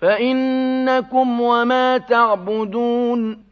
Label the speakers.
Speaker 1: فَإِنَّكُمْ وَمَا تَعْبُدُونَ